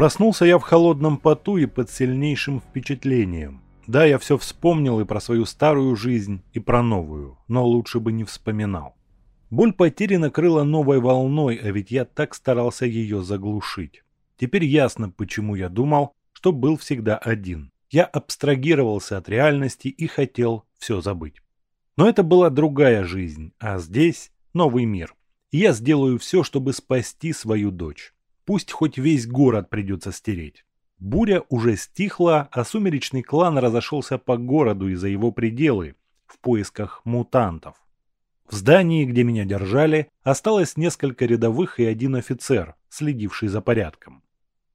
Проснулся я в холодном поту и под сильнейшим впечатлением. Да, я все вспомнил и про свою старую жизнь, и про новую, но лучше бы не вспоминал. Боль потери накрыла новой волной, а ведь я так старался ее заглушить. Теперь ясно, почему я думал, что был всегда один. Я абстрагировался от реальности и хотел все забыть. Но это была другая жизнь, а здесь новый мир. И я сделаю все, чтобы спасти свою дочь. Пусть хоть весь город придется стереть. Буря уже стихла, а сумеречный клан разошелся по городу и за его пределы в поисках мутантов. В здании, где меня держали, осталось несколько рядовых и один офицер, следивший за порядком.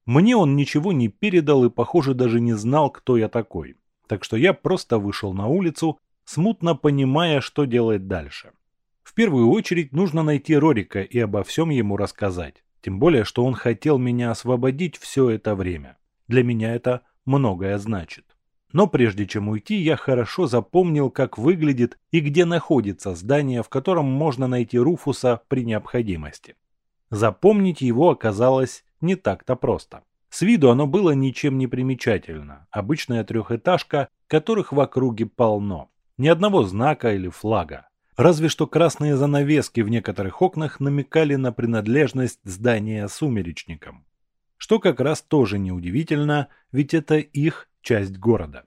Мне он ничего не передал и, похоже, даже не знал, кто я такой. Так что я просто вышел на улицу, смутно понимая, что делать дальше. В первую очередь нужно найти Рорика и обо всем ему рассказать. Тем более, что он хотел меня освободить все это время. Для меня это многое значит. Но прежде чем уйти, я хорошо запомнил, как выглядит и где находится здание, в котором можно найти Руфуса при необходимости. Запомнить его оказалось не так-то просто. С виду оно было ничем не примечательно. Обычная трехэтажка, которых в округе полно. Ни одного знака или флага. Разве что красные занавески в некоторых окнах намекали на принадлежность здания сумеречникам. Что как раз тоже неудивительно, ведь это их часть города.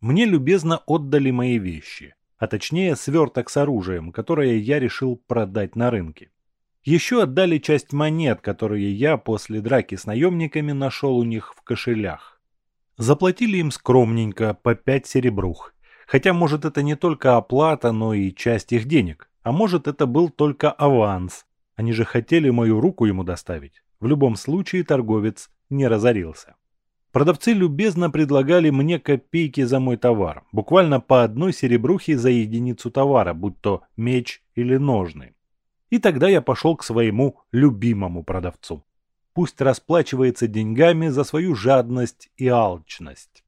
Мне любезно отдали мои вещи, а точнее сверток с оружием, которое я решил продать на рынке. Еще отдали часть монет, которые я после драки с наемниками нашел у них в кошелях. Заплатили им скромненько по пять серебрух Хотя, может, это не только оплата, но и часть их денег. А может, это был только аванс. Они же хотели мою руку ему доставить. В любом случае торговец не разорился. Продавцы любезно предлагали мне копейки за мой товар, буквально по одной серебрухе за единицу товара, будь то меч или ножны. И тогда я пошел к своему любимому продавцу. Пусть расплачивается деньгами за свою жадность и алчность.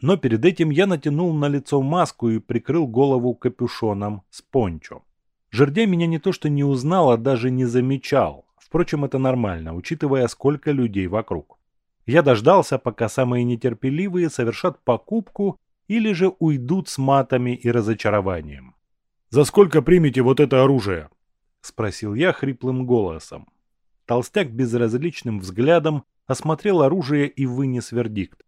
Но перед этим я натянул на лицо маску и прикрыл голову капюшоном с пончо. Жердя меня не то что не узнал, а даже не замечал. Впрочем, это нормально, учитывая, сколько людей вокруг. Я дождался, пока самые нетерпеливые совершат покупку или же уйдут с матами и разочарованием. «За сколько примете вот это оружие?» – спросил я хриплым голосом. Толстяк безразличным взглядом осмотрел оружие и вынес вердикт.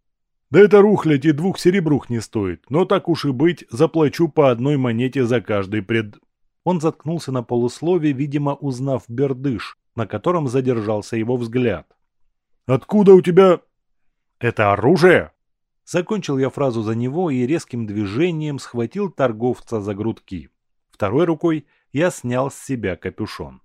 Да это рухлядь и двух серебрух не стоит, но так уж и быть, заплачу по одной монете за каждый пред...» Он заткнулся на полуслове, видимо, узнав бердыш, на котором задержался его взгляд. «Откуда у тебя...» «Это оружие?» Закончил я фразу за него и резким движением схватил торговца за грудки. Второй рукой я снял с себя капюшон.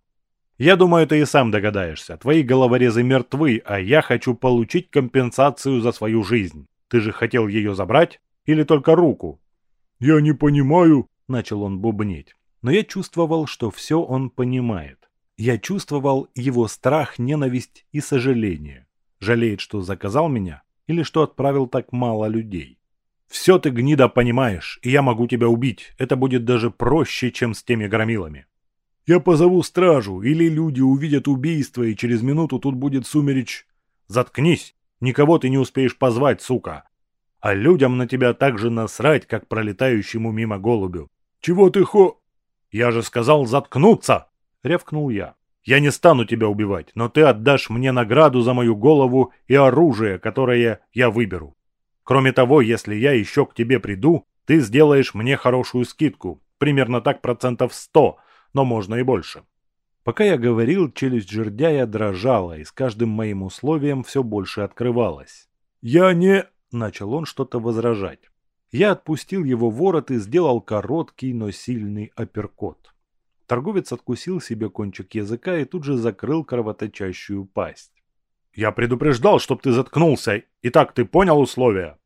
«Я думаю, ты и сам догадаешься. Твои головорезы мертвы, а я хочу получить компенсацию за свою жизнь. Ты же хотел ее забрать? Или только руку?» «Я не понимаю», — начал он бубнеть. Но я чувствовал, что все он понимает. Я чувствовал его страх, ненависть и сожаление. Жалеет, что заказал меня или что отправил так мало людей. «Все ты, гнида, понимаешь, и я могу тебя убить. Это будет даже проще, чем с теми громилами». «Я позову стражу, или люди увидят убийство, и через минуту тут будет сумереч...» «Заткнись!» Никого ты не успеешь позвать, сука. А людям на тебя так же насрать, как пролетающему мимо голубю. Чего ты хо... Я же сказал заткнуться, рявкнул я. Я не стану тебя убивать, но ты отдашь мне награду за мою голову и оружие, которое я выберу. Кроме того, если я еще к тебе приду, ты сделаешь мне хорошую скидку, примерно так процентов сто, но можно и больше. Пока я говорил, челюсть жердяя дрожала, и с каждым моим условием все больше открывалась. «Я не...» – начал он что-то возражать. Я отпустил его ворот и сделал короткий, но сильный апперкот. Торговец откусил себе кончик языка и тут же закрыл кровоточащую пасть. «Я предупреждал, чтоб ты заткнулся. Итак, ты понял условия?»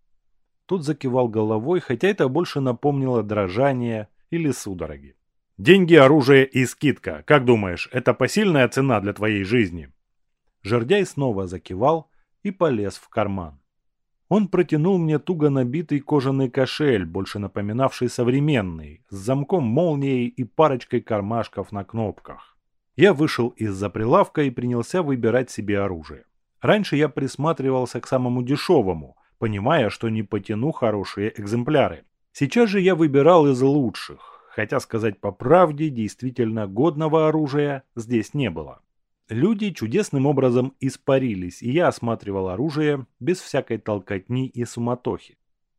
Тут закивал головой, хотя это больше напомнило дрожание или судороги. Деньги, оружие и скидка. Как думаешь, это посильная цена для твоей жизни?» Жердяй снова закивал и полез в карман. Он протянул мне туго набитый кожаный кошель, больше напоминавший современный, с замком молнией и парочкой кармашков на кнопках. Я вышел из-за прилавка и принялся выбирать себе оружие. Раньше я присматривался к самому дешевому, понимая, что не потяну хорошие экземпляры. Сейчас же я выбирал из лучших, хотя сказать по правде, действительно годного оружия здесь не было. Люди чудесным образом испарились, и я осматривал оружие без всякой толкотни и суматохи.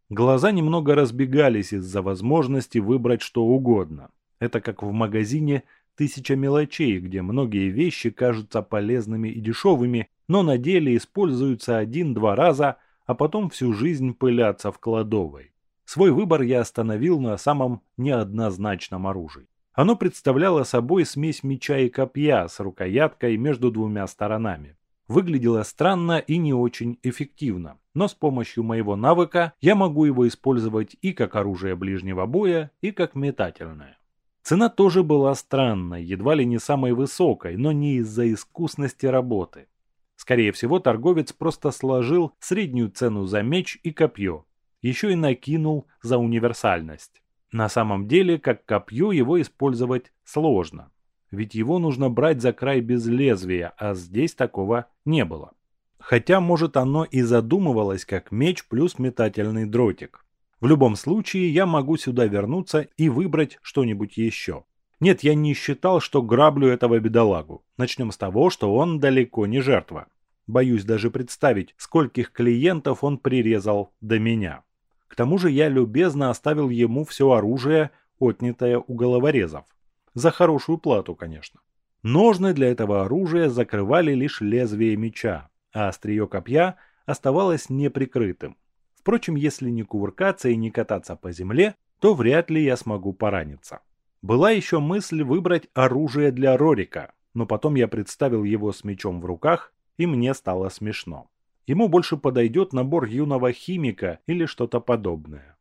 Глаза немного разбегались из-за возможности выбрать что угодно. Это как в магазине «Тысяча мелочей», где многие вещи кажутся полезными и дешевыми, но на деле используются один-два раза, а потом всю жизнь пылятся в кладовой. Свой выбор я остановил на самом неоднозначном оружии. Оно представляло собой смесь меча и копья с рукояткой между двумя сторонами. Выглядело странно и не очень эффективно, но с помощью моего навыка я могу его использовать и как оружие ближнего боя, и как метательное. Цена тоже была странной, едва ли не самой высокой, но не из-за искусности работы. Скорее всего, торговец просто сложил среднюю цену за меч и копье, еще и накинул за универсальность. На самом деле, как копье его использовать сложно, ведь его нужно брать за край без лезвия, а здесь такого не было. Хотя, может, оно и задумывалось как меч плюс метательный дротик. В любом случае, я могу сюда вернуться и выбрать что-нибудь еще. Нет, я не считал, что граблю этого бедолагу. Начнем с того, что он далеко не жертва. Боюсь даже представить, скольких клиентов он прирезал до меня. К тому же я любезно оставил ему все оружие, отнятое у головорезов. За хорошую плату, конечно. Ножны для этого оружия закрывали лишь лезвие меча, а острие копья оставалось неприкрытым. Впрочем, если не кувыркаться и не кататься по земле, то вряд ли я смогу пораниться. Была еще мысль выбрать оружие для Рорика, но потом я представил его с мечом в руках, и мне стало смешно. Ему больше подойдет набор юного химика или что-то подобное.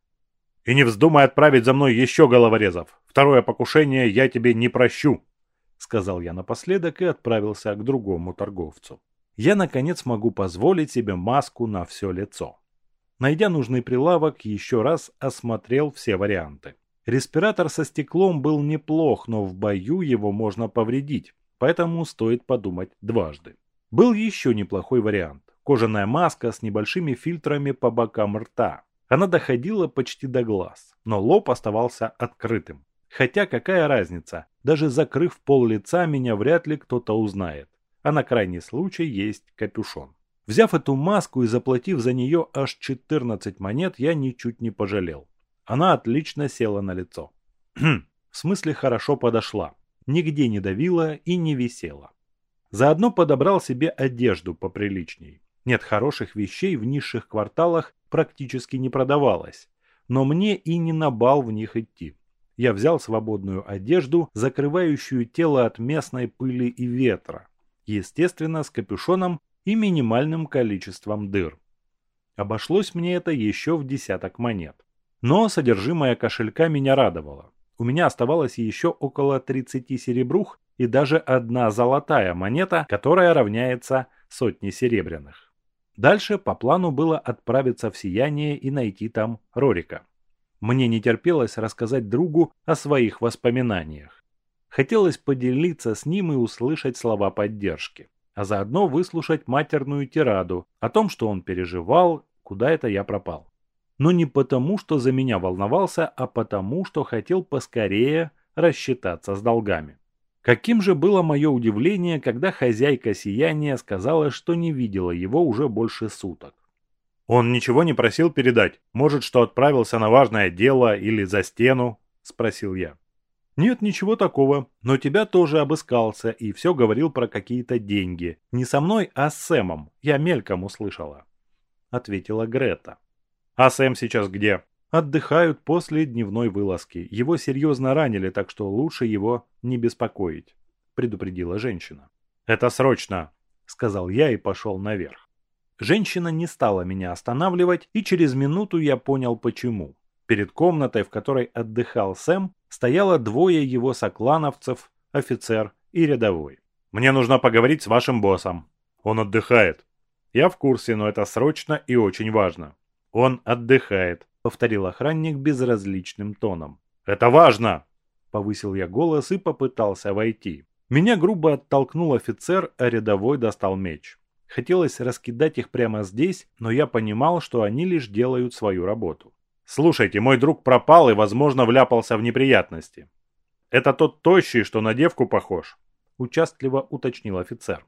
«И не вздумай отправить за мной еще головорезов. Второе покушение я тебе не прощу», — сказал я напоследок и отправился к другому торговцу. Я, наконец, могу позволить себе маску на все лицо. Найдя нужный прилавок, еще раз осмотрел все варианты. Респиратор со стеклом был неплох, но в бою его можно повредить, поэтому стоит подумать дважды. Был еще неплохой вариант. Кожаная маска с небольшими фильтрами по бокам рта. Она доходила почти до глаз, но лоб оставался открытым. Хотя какая разница, даже закрыв пол лица меня вряд ли кто-то узнает. А на крайний случай есть капюшон. Взяв эту маску и заплатив за нее аж 14 монет, я ничуть не пожалел. Она отлично села на лицо. в смысле хорошо подошла. Нигде не давила и не висела. Заодно подобрал себе одежду поприличней. Нет, хороших вещей в низших кварталах практически не продавалось, но мне и не на бал в них идти. Я взял свободную одежду, закрывающую тело от местной пыли и ветра, естественно, с капюшоном и минимальным количеством дыр. Обошлось мне это еще в десяток монет. Но содержимое кошелька меня радовало. У меня оставалось еще около 30 серебрух и даже одна золотая монета, которая равняется сотне серебряных. Дальше по плану было отправиться в Сияние и найти там Рорика. Мне не терпелось рассказать другу о своих воспоминаниях. Хотелось поделиться с ним и услышать слова поддержки, а заодно выслушать матерную тираду о том, что он переживал, куда это я пропал. Но не потому, что за меня волновался, а потому, что хотел поскорее рассчитаться с долгами. Каким же было мое удивление, когда хозяйка сияния сказала, что не видела его уже больше суток. «Он ничего не просил передать? Может, что отправился на важное дело или за стену?» – спросил я. «Нет, ничего такого, но тебя тоже обыскался и все говорил про какие-то деньги. Не со мной, а с Сэмом. Я мельком услышала», – ответила Грета. «А Сэм сейчас где?» Отдыхают после дневной вылазки. Его серьезно ранили, так что лучше его не беспокоить», – предупредила женщина. «Это срочно», – сказал я и пошел наверх. Женщина не стала меня останавливать, и через минуту я понял почему. Перед комнатой, в которой отдыхал Сэм, стояло двое его соклановцев, офицер и рядовой. «Мне нужно поговорить с вашим боссом. Он отдыхает». «Я в курсе, но это срочно и очень важно». «Он отдыхает», — повторил охранник безразличным тоном. «Это важно!» — повысил я голос и попытался войти. Меня грубо оттолкнул офицер, а рядовой достал меч. Хотелось раскидать их прямо здесь, но я понимал, что они лишь делают свою работу. «Слушайте, мой друг пропал и, возможно, вляпался в неприятности. Это тот тощий, что на девку похож?» – участливо уточнил офицер.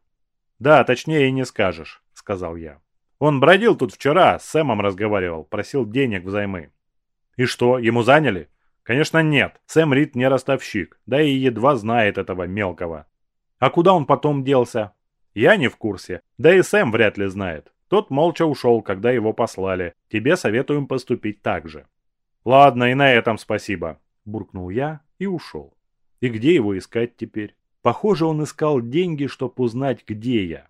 «Да, точнее и не скажешь», – сказал я. «Он бродил тут вчера, с Сэмом разговаривал, просил денег взаймы». «И что, ему заняли?» «Конечно нет, Сэм Рид не ростовщик, да и едва знает этого мелкого». «А куда он потом делся?» Я не в курсе. Да и Сэм вряд ли знает. Тот молча ушел, когда его послали. Тебе советуем поступить так же. Ладно, и на этом спасибо. Буркнул я и ушел. И где его искать теперь? Похоже, он искал деньги, чтобы узнать, где я.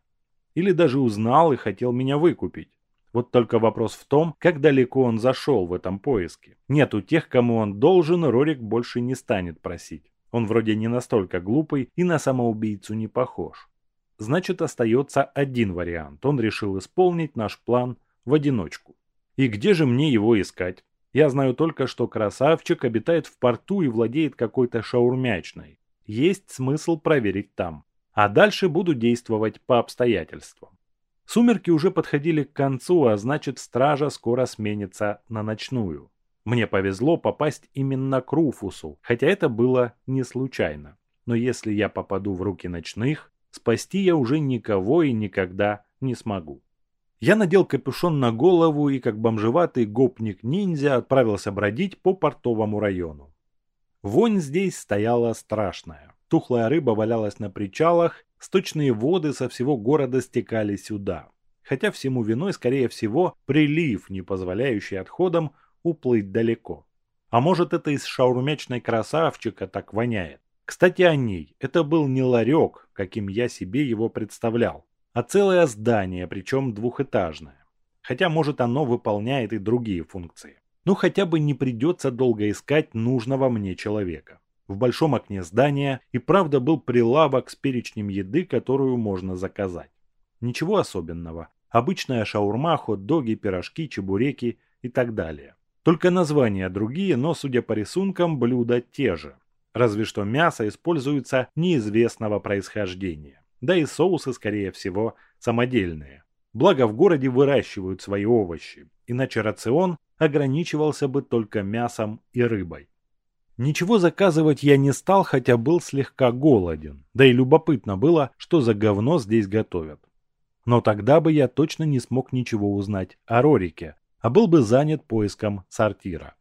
Или даже узнал и хотел меня выкупить. Вот только вопрос в том, как далеко он зашел в этом поиске. Нет, у тех, кому он должен, Рорик больше не станет просить. Он вроде не настолько глупый и на самоубийцу не похож. Значит, остается один вариант. Он решил исполнить наш план в одиночку. И где же мне его искать? Я знаю только, что красавчик обитает в порту и владеет какой-то шаурмячной. Есть смысл проверить там. А дальше буду действовать по обстоятельствам. Сумерки уже подходили к концу, а значит стража скоро сменится на ночную. Мне повезло попасть именно к Руфусу, хотя это было не случайно. Но если я попаду в руки ночных, спасти я уже никого и никогда не смогу. Я надел капюшон на голову и, как бомжеватый гопник-ниндзя, отправился бродить по портовому району. Вонь здесь стояла страшная. Тухлая рыба валялась на причалах, сточные воды со всего города стекали сюда. Хотя всему виной, скорее всего, прилив, не позволяющий отходам уплыть далеко. А может это из шаурмячной красавчика так воняет? Кстати, о ней. Это был не ларек, каким я себе его представлял, а целое здание, причем двухэтажное. Хотя, может, оно выполняет и другие функции. Ну, хотя бы не придется долго искать нужного мне человека. В большом окне здания и правда был прилавок с перечнем еды, которую можно заказать. Ничего особенного. Обычная шаурма, хот-доги, пирожки, чебуреки и так далее. Только названия другие, но, судя по рисункам, блюда те же разве что мясо используется неизвестного происхождения. Да и соусы, скорее всего, самодельные. Благо в городе выращивают свои овощи, иначе рацион ограничивался бы только мясом и рыбой. Ничего заказывать я не стал, хотя был слегка голоден, да и любопытно было, что за говно здесь готовят. Но тогда бы я точно не смог ничего узнать о Рорике, а был бы занят поиском сортира.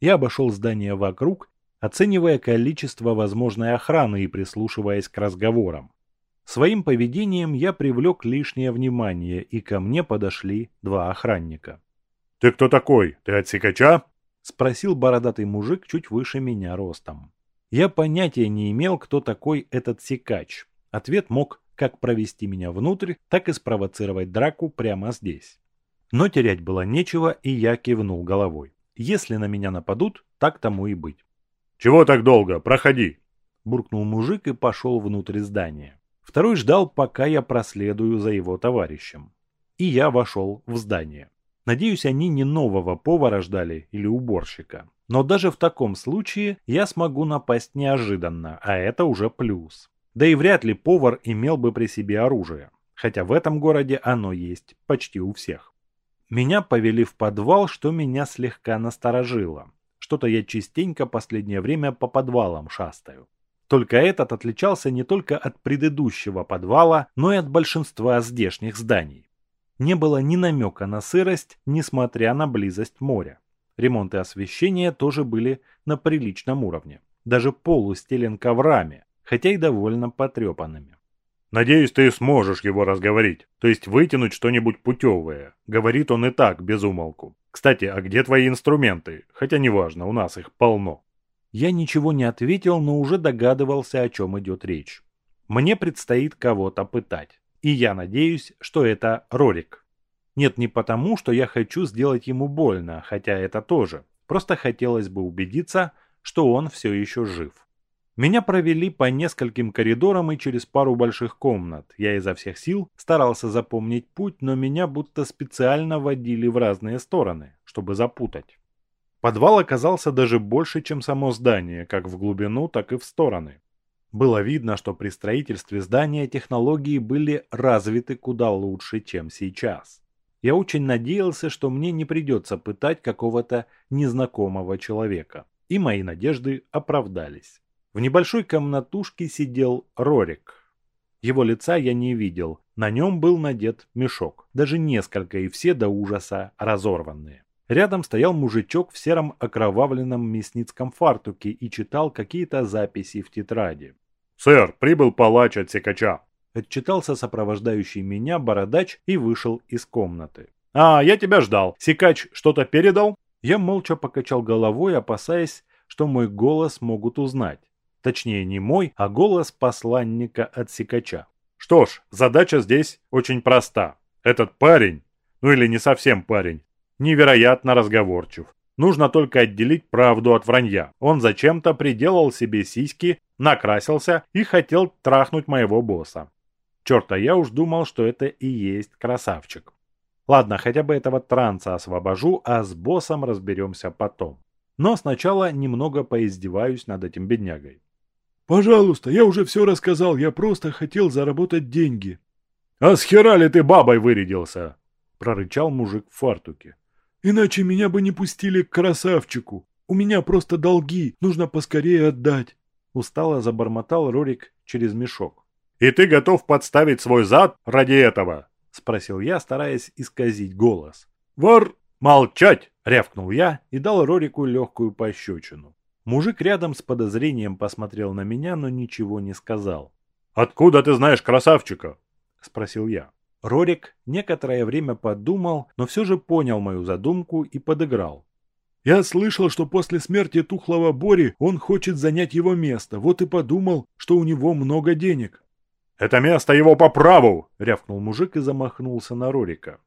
Я обошел здание вокруг оценивая количество возможной охраны и прислушиваясь к разговорам. Своим поведением я привлек лишнее внимание, и ко мне подошли два охранника. «Ты кто такой? Ты от секача?» – спросил бородатый мужик чуть выше меня ростом. Я понятия не имел, кто такой этот секач. Ответ мог как провести меня внутрь, так и спровоцировать драку прямо здесь. Но терять было нечего, и я кивнул головой. Если на меня нападут, так тому и быть. «Чего так долго? Проходи!» Буркнул мужик и пошел внутрь здания. Второй ждал, пока я проследую за его товарищем. И я вошел в здание. Надеюсь, они не нового повара ждали или уборщика. Но даже в таком случае я смогу напасть неожиданно, а это уже плюс. Да и вряд ли повар имел бы при себе оружие. Хотя в этом городе оно есть почти у всех. Меня повели в подвал, что меня слегка насторожило. Что-то я частенько последнее время по подвалам шастаю. Только этот отличался не только от предыдущего подвала, но и от большинства здешних зданий. Не было ни намека на сырость, несмотря на близость моря. Ремонт и освещение тоже были на приличном уровне. Даже пол устелен коврами, хотя и довольно потрепанными. «Надеюсь, ты сможешь его разговорить, то есть вытянуть что-нибудь путевое», — говорит он и так, без умолку. Кстати, а где твои инструменты? Хотя неважно, у нас их полно. Я ничего не ответил, но уже догадывался, о чем идет речь. Мне предстоит кого-то пытать. И я надеюсь, что это Рорик. Нет, не потому, что я хочу сделать ему больно, хотя это тоже. Просто хотелось бы убедиться, что он все еще жив. Меня провели по нескольким коридорам и через пару больших комнат. Я изо всех сил старался запомнить путь, но меня будто специально водили в разные стороны, чтобы запутать. Подвал оказался даже больше, чем само здание, как в глубину, так и в стороны. Было видно, что при строительстве здания технологии были развиты куда лучше, чем сейчас. Я очень надеялся, что мне не придется пытать какого-то незнакомого человека. И мои надежды оправдались. В небольшой комнатушке сидел Рорик. Его лица я не видел, на нем был надет мешок, даже несколько и все до ужаса разорванные. Рядом стоял мужичок в сером окровавленном мясницком фартуке и читал какие-то записи в тетради. «Сэр, прибыл палач от секача!» Отчитался сопровождающий меня бородач и вышел из комнаты. «А, я тебя ждал. Секач что-то передал?» Я молча покачал головой, опасаясь, что мой голос могут узнать. Точнее, не мой, а голос посланника от секача. «Что ж, задача здесь очень проста. Этот парень, ну или не совсем парень, невероятно разговорчив. Нужно только отделить правду от вранья. Он зачем-то приделал себе сиськи, накрасился и хотел трахнуть моего босса. Черт, а я уж думал, что это и есть красавчик. Ладно, хотя бы этого транса освобожу, а с боссом разберемся потом. Но сначала немного поиздеваюсь над этим беднягой. «Пожалуйста, я уже все рассказал, я просто хотел заработать деньги». «А с хера ли ты бабой вырядился?» – прорычал мужик в фартуке. Иначе меня бы не пустили к красавчику. У меня просто долги, нужно поскорее отдать. Устало забормотал Рорик через мешок. «И ты готов подставить свой зад ради этого?» Спросил я, стараясь исказить голос. «Вар...» «Молчать!» — рявкнул я и дал Рорику легкую пощечину. Мужик рядом с подозрением посмотрел на меня, но ничего не сказал. «Откуда ты знаешь красавчика?» — спросил я. Рорик некоторое время подумал, но все же понял мою задумку и подыграл. «Я слышал, что после смерти тухлого Бори он хочет занять его место, вот и подумал, что у него много денег». «Это место его по праву!» — рявкнул мужик и замахнулся на Рорика.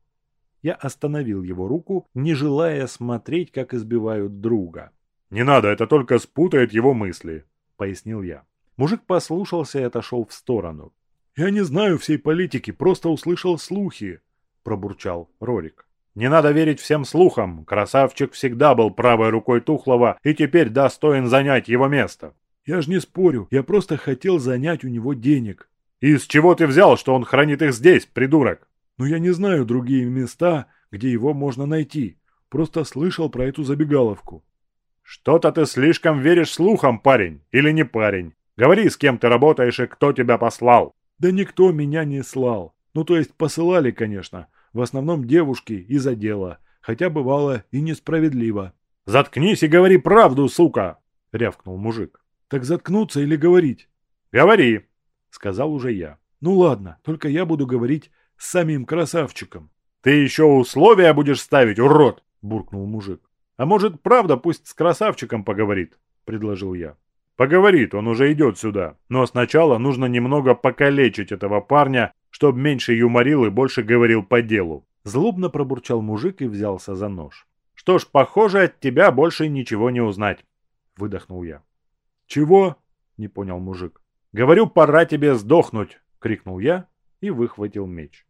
Я остановил его руку, не желая смотреть, как избивают друга. «Не надо, это только спутает его мысли», — пояснил я. Мужик послушался и отошел в сторону. «Я не знаю всей политики, просто услышал слухи», – пробурчал Рорик. «Не надо верить всем слухам. Красавчик всегда был правой рукой Тухлова и теперь достоин занять его место». «Я ж не спорю, я просто хотел занять у него денег». «И с чего ты взял, что он хранит их здесь, придурок?» «Ну я не знаю другие места, где его можно найти. Просто слышал про эту забегаловку». «Что-то ты слишком веришь слухам, парень, или не парень. Говори, с кем ты работаешь и кто тебя послал». Да никто меня не слал. Ну, то есть посылали, конечно. В основном девушки из-за дела. Хотя бывало и несправедливо. «Заткнись и говори правду, сука!» — рявкнул мужик. «Так заткнуться или говорить?» «Говори!» — сказал уже я. «Ну ладно, только я буду говорить с самим красавчиком». «Ты еще условия будешь ставить, урод!» — буркнул мужик. «А может, правда, пусть с красавчиком поговорит?» — предложил я. Поговорит, он уже идет сюда. Но сначала нужно немного покалечить этого парня, чтобы меньше юморил и больше говорил по делу. Злобно пробурчал мужик и взялся за нож. Что ж, похоже, от тебя больше ничего не узнать. Выдохнул я. Чего? Не понял мужик. Говорю, пора тебе сдохнуть, крикнул я и выхватил меч.